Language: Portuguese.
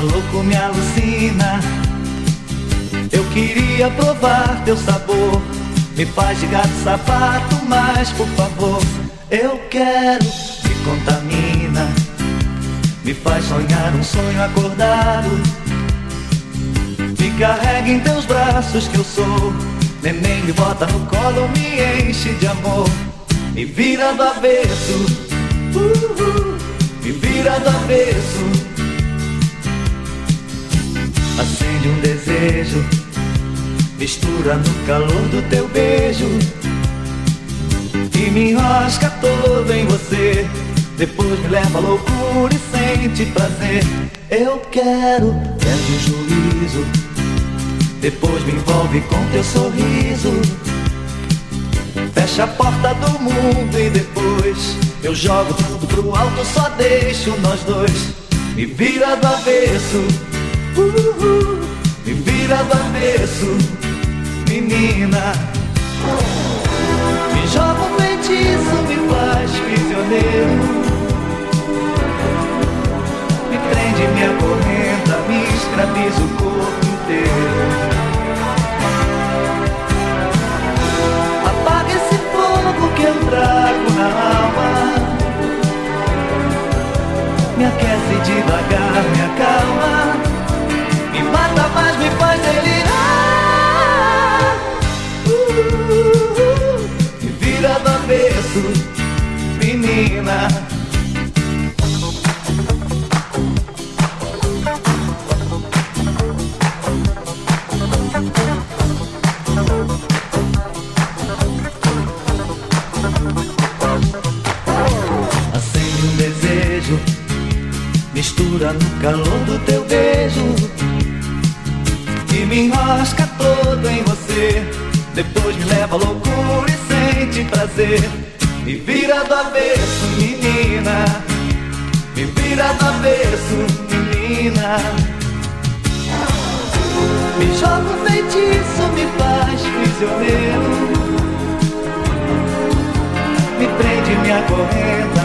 louco me alucina. Eu queria provar teu sabor. Me faz de gato sapato, mas por favor, eu quero. Me contamina, me faz sonhar um sonho acordado. Me carrega em teus braços que eu sou. Neném me bota no colo, me enche de amor. Me vira do avesso, uh -uh, me vira do avesso. Acende um desejo, mistura no calor do teu beijo. E me enrosca todo em você. Depois me leva à loucura e sente prazer. Eu quero, perde o juízo. Depois me envolve com teu sorriso. Fecha a porta do mundo e depois eu jogo tudo pro alto, só deixo nós dois. Me vira do avesso, me vira do avesso, menina. Me joga menina. Acende um desejo, mistura no calor do teu beijo e me enrosca todo em você. Depois me leva à loucura e sente prazer. Me joga um feitiço, me faz prisioneiro. Me prende, me acorrenta,